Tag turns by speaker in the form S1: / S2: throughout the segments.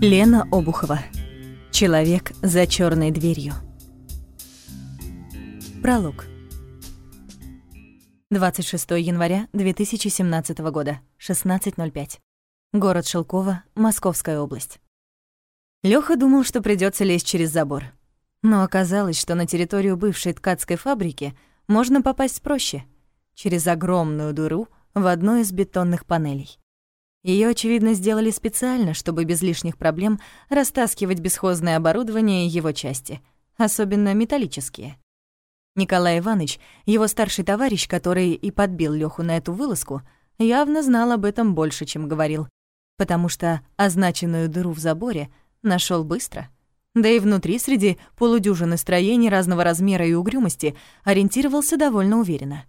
S1: Лена Обухова. Человек за черной дверью. Пролог. 26 января 2017 года, 16.05. Город Шелково, Московская область. Лёха думал, что придётся лезть через забор. Но оказалось, что на территорию бывшей ткацкой фабрики можно попасть проще — через огромную дыру в одной из бетонных панелей. Её, очевидно, сделали специально, чтобы без лишних проблем растаскивать бесхозное оборудование и его части, особенно металлические. Николай Иванович, его старший товарищ, который и подбил Лёху на эту вылазку, явно знал об этом больше, чем говорил, потому что означенную дыру в заборе нашёл быстро. Да и внутри, среди полудюжины строений разного размера и угрюмости, ориентировался довольно уверенно.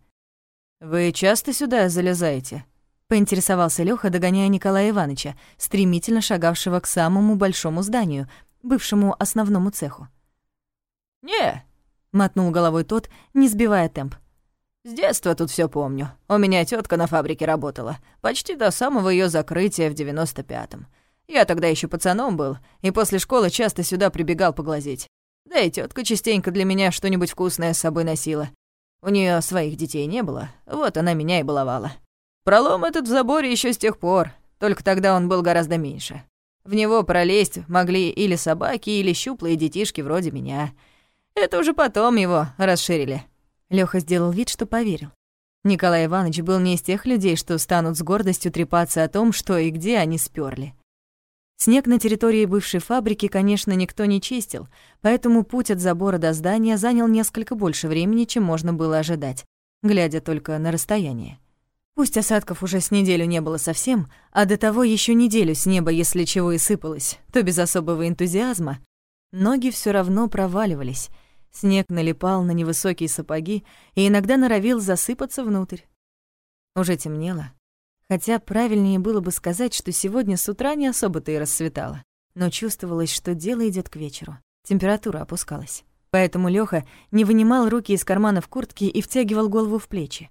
S1: «Вы часто сюда залезаете?» Поинтересовался Лёха, догоняя Николая Ивановича, стремительно шагавшего к самому большому зданию, бывшему основному цеху.
S2: «Не», —
S1: мотнул головой тот, не сбивая темп.
S2: «С детства тут все помню. У меня тетка на фабрике работала, почти до самого ее закрытия в девяносто пятом. Я тогда еще пацаном был, и после школы часто сюда прибегал поглазеть. Да и тетка частенько для меня что-нибудь вкусное с собой носила. У нее своих детей не было, вот она меня и баловала. Пролом этот в заборе еще с тех пор, только тогда он был гораздо меньше. В него пролезть могли или собаки, или щуплые детишки вроде меня. Это уже потом его расширили».
S1: Лёха сделал вид, что поверил. Николай Иванович был не из тех людей, что станут с гордостью трепаться о том, что и где они спёрли. Снег на территории бывшей фабрики, конечно, никто не чистил, поэтому путь от забора до здания занял несколько больше времени, чем можно было ожидать, глядя только на расстояние. Пусть осадков уже с неделю не было совсем, а до того еще неделю с неба, если чего и сыпалось, то без особого энтузиазма, ноги все равно проваливались. Снег налипал на невысокие сапоги и иногда норовил засыпаться внутрь. Уже темнело. Хотя правильнее было бы сказать, что сегодня с утра не особо-то и рассветало. Но чувствовалось, что дело идет к вечеру. Температура опускалась. Поэтому Лёха не вынимал руки из карманов куртки и втягивал голову в плечи.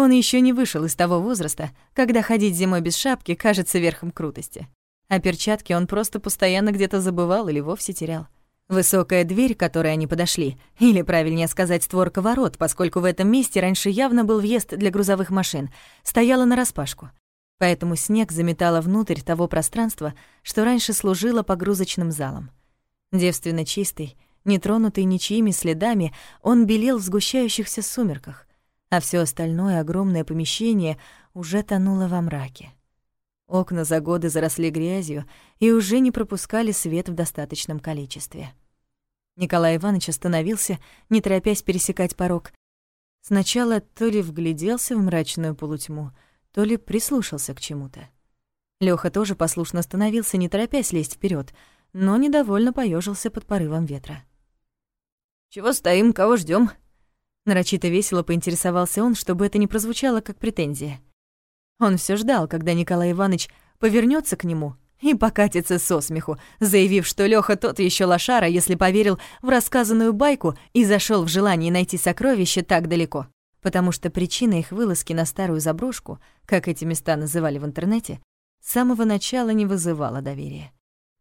S1: Он еще не вышел из того возраста, когда ходить зимой без шапки кажется верхом крутости. А перчатки он просто постоянно где-то забывал или вовсе терял. Высокая дверь, к которой они подошли, или, правильнее сказать, створка ворот, поскольку в этом месте раньше явно был въезд для грузовых машин, стояла нараспашку. Поэтому снег заметало внутрь того пространства, что раньше служило погрузочным залом. Девственно чистый, нетронутый ничьими следами, он белел в сгущающихся сумерках, а все остальное огромное помещение уже тонуло во мраке. Окна за годы заросли грязью и уже не пропускали свет в достаточном количестве. Николай Иванович остановился, не торопясь пересекать порог. Сначала то ли вгляделся в мрачную полутьму, то ли прислушался к чему-то. Лёха тоже послушно остановился, не торопясь лезть вперед, но недовольно поежился под порывом ветра.
S2: «Чего стоим, кого ждем?
S1: Нарочито весело поинтересовался он, чтобы это не прозвучало как претензия. Он все ждал, когда Николай Иванович повернется к нему и покатится со смеху, заявив, что Лёха тот еще лошара, если поверил в рассказанную байку и зашел в желание найти сокровище так далеко. Потому что причина их вылазки на старую заброшку, как эти места называли в интернете, с самого начала не вызывала доверия.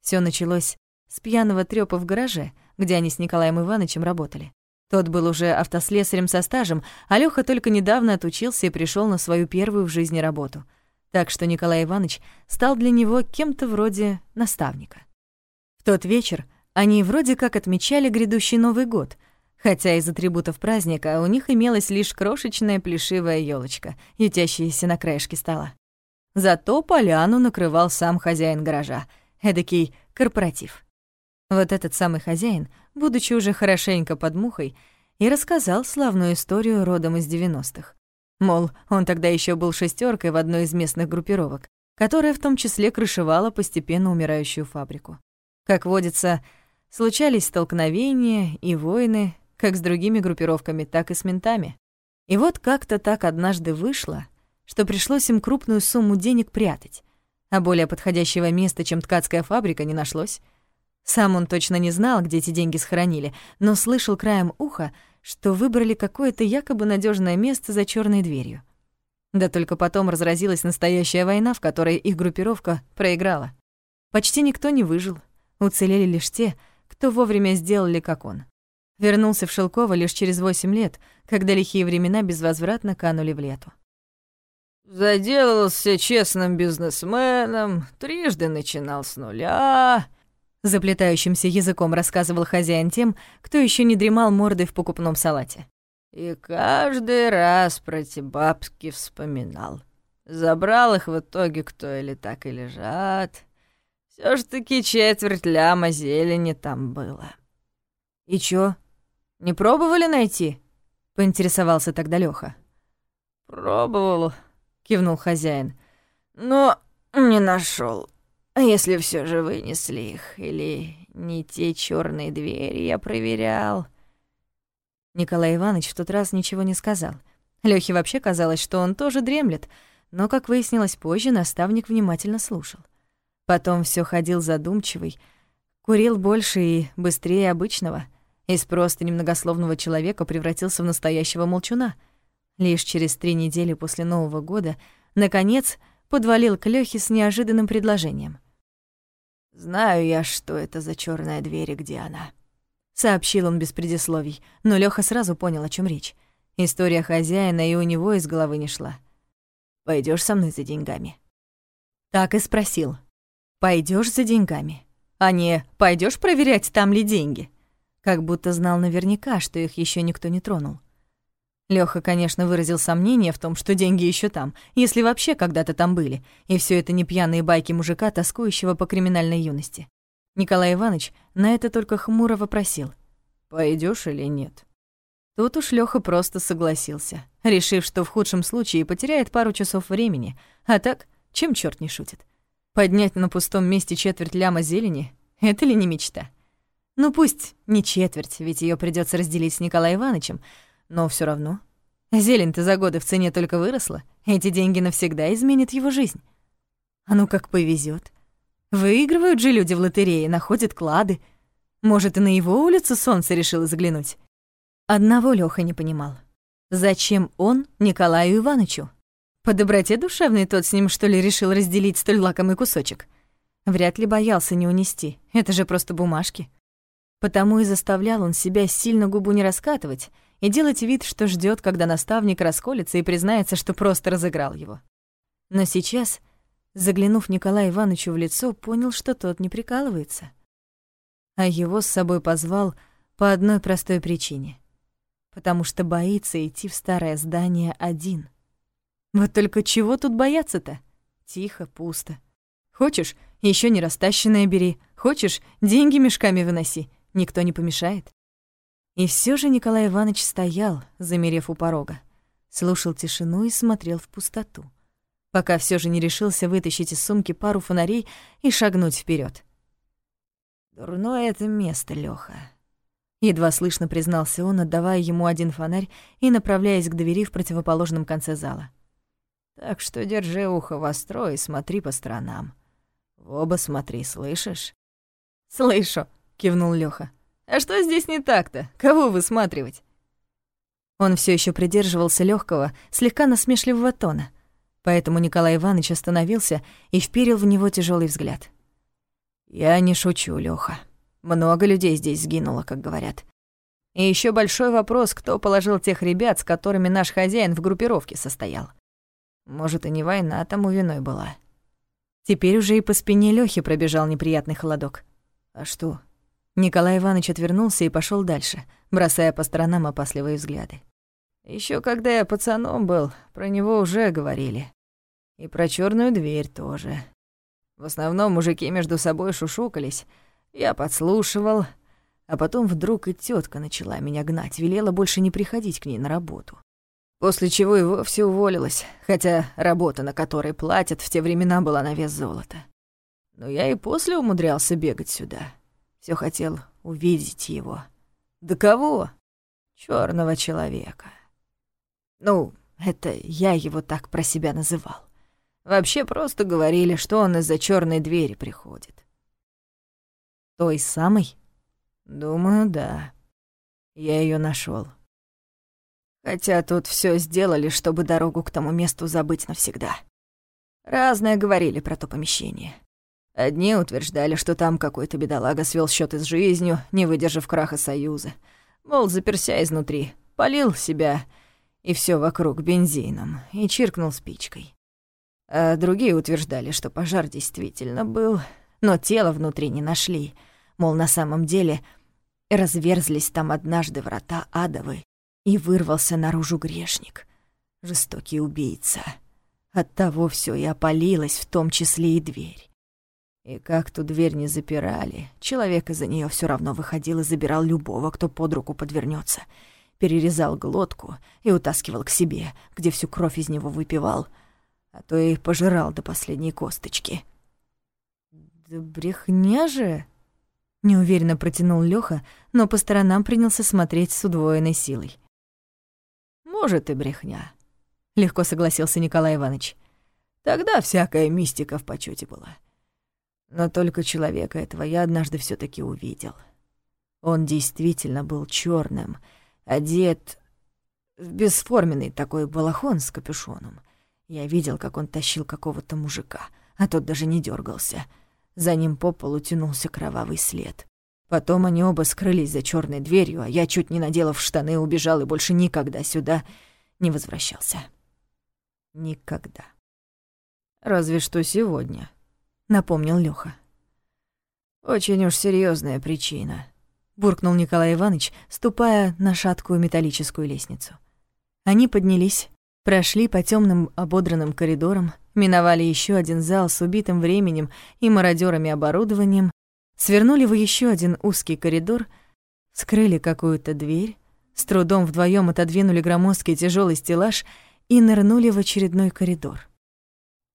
S1: Все началось с пьяного трёпа в гараже, где они с Николаем Ивановичем работали. Тот был уже автослесарем со стажем, а Лёха только недавно отучился и пришел на свою первую в жизни работу. Так что Николай Иванович стал для него кем-то вроде наставника. В тот вечер они вроде как отмечали грядущий Новый год, хотя из атрибутов праздника у них имелась лишь крошечная плешивая елочка, ютящаяся на краешке стола. Зато поляну накрывал сам хозяин гаража, эдакий корпоратив. Вот этот самый хозяин, будучи уже хорошенько под мухой, и рассказал славную историю родом из 90-х. Мол, он тогда еще был шестеркой в одной из местных группировок, которая в том числе крышевала постепенно умирающую фабрику. Как водится, случались столкновения и войны как с другими группировками, так и с ментами. И вот как-то так однажды вышло, что пришлось им крупную сумму денег прятать, а более подходящего места, чем ткацкая фабрика, не нашлось — сам он точно не знал, где эти деньги сохранили, но слышал краем уха, что выбрали какое-то якобы надежное место за черной дверью. Да только потом разразилась настоящая война, в которой их группировка проиграла. Почти никто не выжил. Уцелели лишь те, кто вовремя сделали, как он. Вернулся в Шелково лишь через восемь лет, когда лихие времена безвозвратно канули в лету.
S2: «Заделался честным бизнесменом, трижды начинал с нуля»,
S1: заплетающимся языком рассказывал хозяин тем, кто еще не дремал мордой в покупном салате.
S2: «И каждый раз про те бабки вспоминал. Забрал их в итоге кто или так и лежат. Все ж таки четверть ляма зелени там было».
S1: «И чё, не пробовали найти?» — поинтересовался тогда Лёха.
S2: «Пробовал», — кивнул хозяин, — «но не нашел. А если все же вынесли их, или не те черные двери я проверял?»
S1: Николай Иванович в тот раз ничего не сказал. Лёхе вообще казалось, что он тоже дремлет, но, как выяснилось позже, наставник внимательно слушал. Потом все ходил задумчивый, курил больше и быстрее обычного, из просто немногословного человека превратился в настоящего молчуна. Лишь через три недели после Нового года, наконец, подвалил к Лёхе с неожиданным предложением —
S2: «Знаю я, что это за черная дверь и где она», —
S1: сообщил он без предисловий, но Лёха сразу понял, о чем речь. История хозяина и у него из головы не шла. Пойдешь со мной за деньгами?» Так и спросил. Пойдешь за деньгами?» А не пойдешь проверять, там ли деньги?» Как будто знал наверняка, что их еще никто не тронул. Лёха, конечно, выразил сомнение в том, что деньги еще там, если вообще когда-то там были, и все это не пьяные байки мужика, тоскующего по криминальной юности. Николай Иванович на это только хмуро вопросил.
S2: Пойдешь или нет?»
S1: Тут уж Лёха просто согласился, решив, что в худшем случае потеряет пару часов времени, а так, чем черт не шутит. Поднять на пустом месте четверть ляма зелени — это ли не мечта? Ну пусть не четверть, ведь ее придется разделить с Николаем Ивановичем, но все равно. Зелень-то за годы в цене только выросла. Эти деньги навсегда изменят его жизнь. А ну как повезет. Выигрывают же люди в лотерее, находят клады. Может, и на его улицу солнце решило заглянуть. Одного Лёха не понимал. Зачем он Николаю Ивановичу? По доброте душевной тот с ним, что ли, решил разделить столь лакомый кусочек? Вряд ли боялся не унести. Это же просто бумажки. Потому и заставлял он себя сильно губу не раскатывать — и делать вид, что ждет, когда наставник расколется и признается, что просто разыграл его. Но сейчас, заглянув Николаю Ивановичу в лицо, понял, что тот не прикалывается. А его с собой позвал по одной простой причине. Потому что боится идти в старое здание один. Вот только чего тут бояться-то? Тихо, пусто. Хочешь, еще не растащенное бери. Хочешь, деньги мешками выноси. Никто не помешает. И все же Николай Иванович стоял, замерев у порога, слушал тишину и смотрел в пустоту, пока все же не решился вытащить из сумки пару фонарей и шагнуть вперед.
S2: «Дурное это место, Лёха», —
S1: едва слышно признался он, отдавая ему один фонарь и направляясь к двери в противоположном конце зала.
S2: «Так что держи ухо востро и смотри по сторонам. В оба смотри, слышишь?»
S1: «Слышу», — кивнул Лёха. А что здесь не так-то? Кого высматривать?» Он все еще придерживался легкого, слегка насмешливого тона, поэтому Николай Иванович остановился и вперил в него тяжелый взгляд.
S2: «Я не шучу, Лёха. Много людей здесь сгинуло, как говорят. И еще большой вопрос, кто положил тех ребят, с которыми наш хозяин в группировке состоял. Может, и не война тому виной была».
S1: Теперь уже и по спине Лёхи пробежал неприятный холодок.
S2: «А что?»
S1: Николай Иванович отвернулся и пошел дальше, бросая по сторонам опасливые взгляды.
S2: Еще когда я пацаном был, про него уже говорили. И про черную дверь тоже. В основном мужики между собой шушукались. Я подслушивал, а потом вдруг и тетка начала меня гнать, велела больше не приходить к ней на работу. После чего и вовсе уволилась, хотя работа, на которой платят, в те времена была на вес золота. Но я и после умудрялся бегать сюда. Все хотел увидеть его. Да кого? Черного человека. Ну, это я его так про себя называл. Вообще просто говорили, что он из-за черной двери приходит.
S1: Той самой?
S2: Думаю, да. Я ее нашел. Хотя тут все сделали, чтобы дорогу к тому месту забыть навсегда. Разное говорили про то помещение. Одни утверждали, что там какой-то бедолага свел счеты с жизнью, не выдержав краха Союза. Мол, заперся изнутри, полил себя и все вокруг бензином и чиркнул спичкой. А другие утверждали, что пожар действительно был, но тело внутри не нашли. Мол, на самом деле разверзлись там однажды врата адовы, и вырвался наружу грешник, жестокий убийца. Оттого все и опалилось, в том числе и дверь. И как ту дверь не запирали, человек из-за нее все равно выходил и забирал любого, кто под руку подвернется, перерезал глотку и утаскивал к себе, где всю кровь из него выпивал, а то и пожирал до последней косточки.
S1: «Да брехня же!» — неуверенно протянул Лёха, но по сторонам принялся смотреть с удвоенной силой.
S2: «Может, и брехня», — легко согласился Николай Иванович. «Тогда всякая мистика в почете была». Но только человека этого я однажды все таки увидел. Он действительно был черным, одет в бесформенный такой балахон с капюшоном. Я видел, как он тащил какого-то мужика, а тот даже не дергался. За ним по полу тянулся кровавый след. Потом они оба скрылись за черной дверью, а я, чуть не наделав штаны, убежал и больше никогда сюда не возвращался. Никогда. Разве что сегодня напомнил Лёха. Очень уж серьезная причина, буркнул Николай Иванович, ступая на шаткую металлическую лестницу. Они поднялись, прошли по темным ободранным коридорам, миновали еще один зал с убитым временем и мародерами оборудованием, свернули в еще один узкий коридор, скрыли какую-то дверь, с трудом вдвоем отодвинули громоздкий тяжелый стеллаж и нырнули в очередной коридор.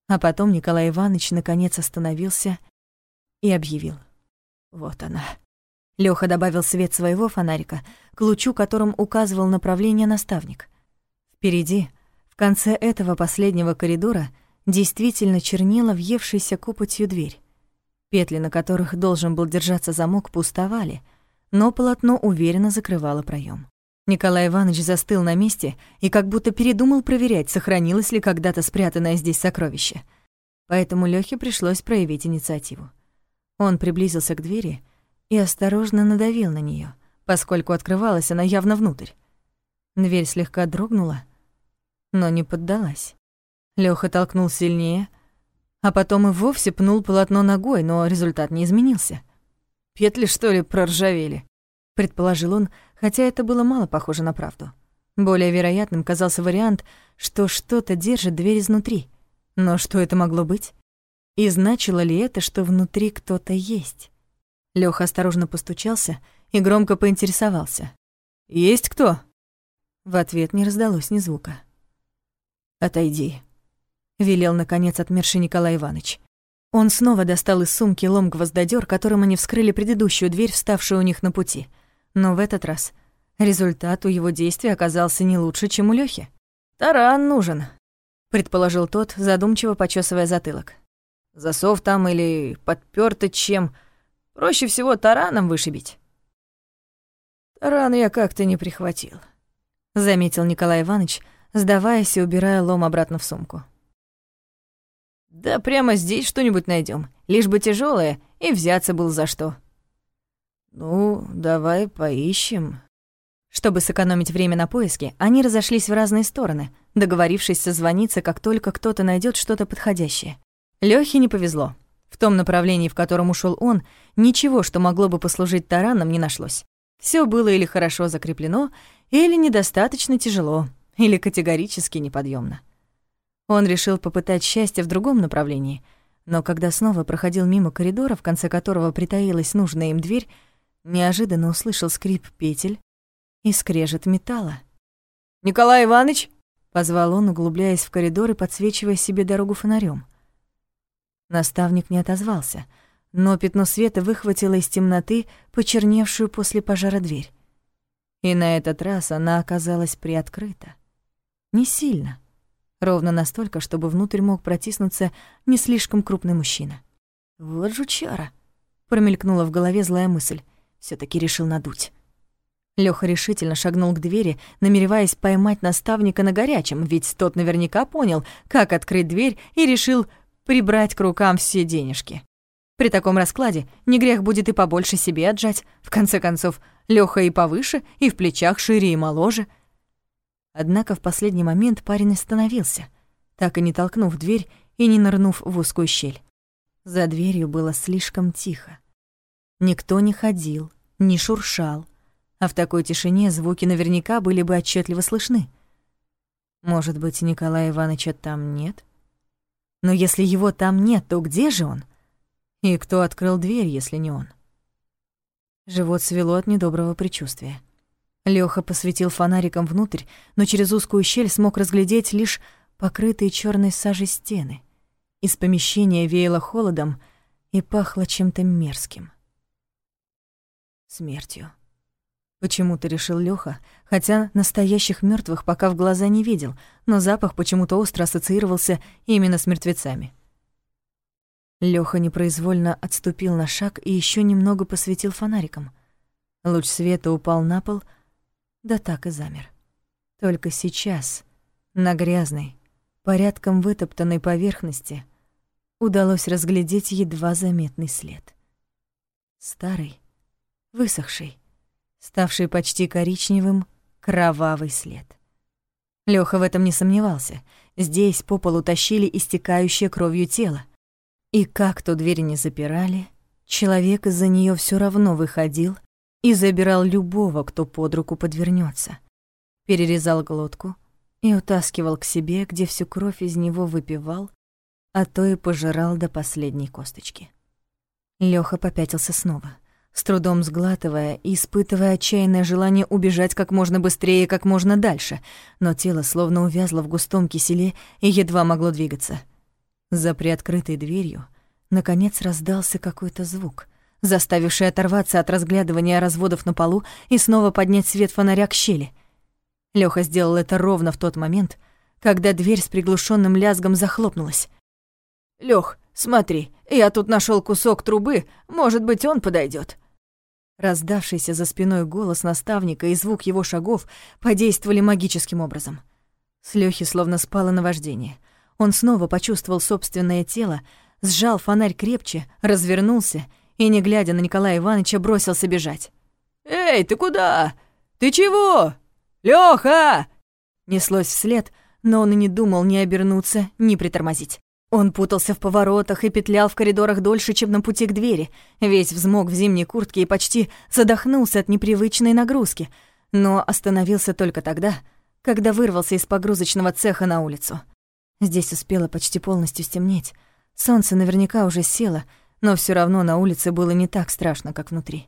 S2: А потом Николай Иванович наконец остановился и объявил. «Вот она». Лёха добавил свет своего фонарика к лучу, которым указывал направление наставник. Впереди, в конце этого последнего коридора, действительно чернела въевшаяся копотью дверь. Петли, на которых должен был держаться замок, пустовали, но полотно уверенно закрывало проем. Николай Иванович застыл на месте и как будто передумал проверять, сохранилось ли когда-то спрятанное здесь сокровище. Поэтому Лёхе пришлось проявить инициативу. Он приблизился к двери и осторожно надавил на неё, поскольку открывалась она явно внутрь. Дверь слегка дрогнула, но не поддалась. Лёха толкнул сильнее, а потом и вовсе пнул полотно ногой, но результат не изменился. «Петли, что ли, проржавели?» — предположил он, хотя это было мало похоже на правду. Более вероятным казался вариант, что что-то держит дверь изнутри. Но что это могло быть? И значило ли это, что внутри кто-то есть? Лёха осторожно постучался и громко поинтересовался. «Есть кто?» В ответ не раздалось ни звука. «Отойди», — велел, наконец, отмерший Николай Иванович. Он снова достал из сумки лом-гвоздодёр, которым они вскрыли предыдущую дверь, вставшую у них на пути — но в этот раз результат у его действий оказался не лучше, чем у Лёхи. «Таран нужен», — предположил тот, задумчиво почесывая затылок. «Засов там или подпёрто чем. Проще всего тараном вышибить». «Таран я как-то не прихватил», — заметил Николай Иванович, сдаваясь и убирая лом обратно в сумку. «Да прямо здесь что-нибудь найдем, лишь бы тяжелое, и взяться был за что». «Ну, давай поищем». Чтобы сэкономить время на поиске, они разошлись в разные стороны, договорившись созвониться, как только кто-то найдет что-то подходящее. Лёхе не повезло. В том направлении, в котором ушел он, ничего, что могло бы послужить тараном, не нашлось. Все было или хорошо закреплено, или недостаточно тяжело, или категорически неподъемно. Он решил попытать счастье в другом направлении, но когда снова проходил мимо коридора, в конце которого притаилась нужная им дверь, неожиданно услышал скрип петель и скрежет металла. «Николай Иванович!» — позвал он, углубляясь в коридор и подсвечивая себе дорогу фонарем. Наставник не отозвался, но пятно света выхватило из темноты почерневшую после пожара дверь. И на этот раз она оказалась приоткрыта. Не сильно, ровно настолько, чтобы внутрь мог протиснуться не слишком крупный мужчина. «Вот жучара!» — промелькнула в голове злая мысль все таки решил надуть. Лёха решительно шагнул к двери, намереваясь поймать наставника на горячем, ведь тот наверняка понял, как открыть дверь и решил прибрать к рукам все денежки.
S1: При таком раскладе не грех будет и побольше себе отжать. В конце концов, Лёха и повыше, и в плечах шире и моложе. Однако в последний момент парень остановился, так и не толкнув дверь и не нырнув в узкую щель. За дверью было слишком тихо. Никто не ходил, не шуршал, а в такой тишине звуки наверняка были бы отчетливо слышны. Может быть, Николая Ивановича там нет? Но если его там нет, то где же он? И кто открыл дверь, если не он? Живот свело от недоброго предчувствия. Лёха посветил фонариком внутрь, но через узкую щель смог разглядеть лишь покрытые черной сажей стены. Из помещения веяло холодом и пахло чем-то мерзким. Смертью. Почему-то решил Лёха, хотя настоящих мертвых пока в глаза не видел, но запах почему-то остро ассоциировался именно с мертвецами. Лёха непроизвольно отступил на шаг и еще немного посветил фонариком. Луч света упал на пол, да так и замер. Только сейчас, на грязной, порядком вытоптанной поверхности, удалось разглядеть едва заметный след. Старый, высохший, ставший почти коричневым, кровавый след. Лёха в этом не сомневался. Здесь по полу тащили истекающее кровью тело. И как то двери не запирали, человек из-за неё всё равно выходил и забирал любого, кто под руку подвернётся. Перерезал глотку и утаскивал к себе, где всю кровь из него выпивал, а то и пожирал до последней косточки. Лёха попятился снова с трудом сглатывая и испытывая отчаянное желание убежать как можно быстрее и как можно дальше, но тело словно увязло в густом киселе и едва могло двигаться. За приоткрытой дверью наконец раздался какой-то звук, заставивший оторваться от разглядывания разводов на полу и снова поднять свет фонаря к щели. Лёха сделал это ровно в тот момент, когда дверь с приглушенным лязгом захлопнулась.
S2: «Лёх, смотри, я тут нашел кусок трубы, может быть, он подойдет.
S1: Раздавшийся за спиной голос наставника и звук его шагов подействовали магическим образом. С Лёхи словно спало наваждение. Он снова почувствовал собственное тело, сжал фонарь крепче, развернулся и, не глядя на Николая Ивановича, бросился бежать.
S2: «Эй, ты куда? Ты чего? Лёха!»
S1: Неслось вслед, но он и не думал ни обернуться, ни притормозить. Он путался в поворотах и петлял в коридорах дольше, чем на пути к двери, весь взмок в зимней куртке и почти задохнулся от непривычной нагрузки, но остановился только тогда, когда вырвался из погрузочного цеха на улицу. Здесь успело почти полностью стемнеть. Солнце наверняка уже село, но все равно на улице было не так страшно, как внутри.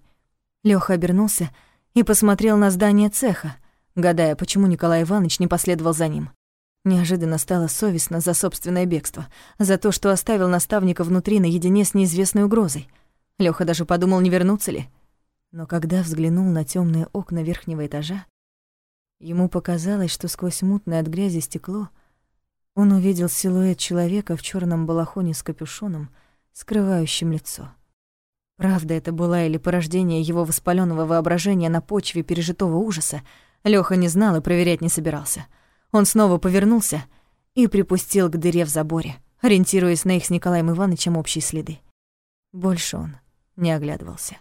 S1: Лёха обернулся и посмотрел на здание цеха, гадая, почему Николай Иванович не последовал за ним. Неожиданно стало совестно за собственное бегство, за то, что оставил наставника внутри наедине с неизвестной угрозой. Лёха даже подумал, не вернуться ли. Но когда взглянул на темные окна верхнего этажа, ему показалось, что сквозь мутное от грязи стекло он увидел силуэт человека в черном балахоне с капюшоном, скрывающим лицо. Правда это была или порождение его воспаленного воображения на почве пережитого ужаса, Лёха не знал и проверять не собирался — он снова повернулся и припустил к дыре в заборе, ориентируясь на их с Николаем Ивановичем общие следы. Больше он не оглядывался.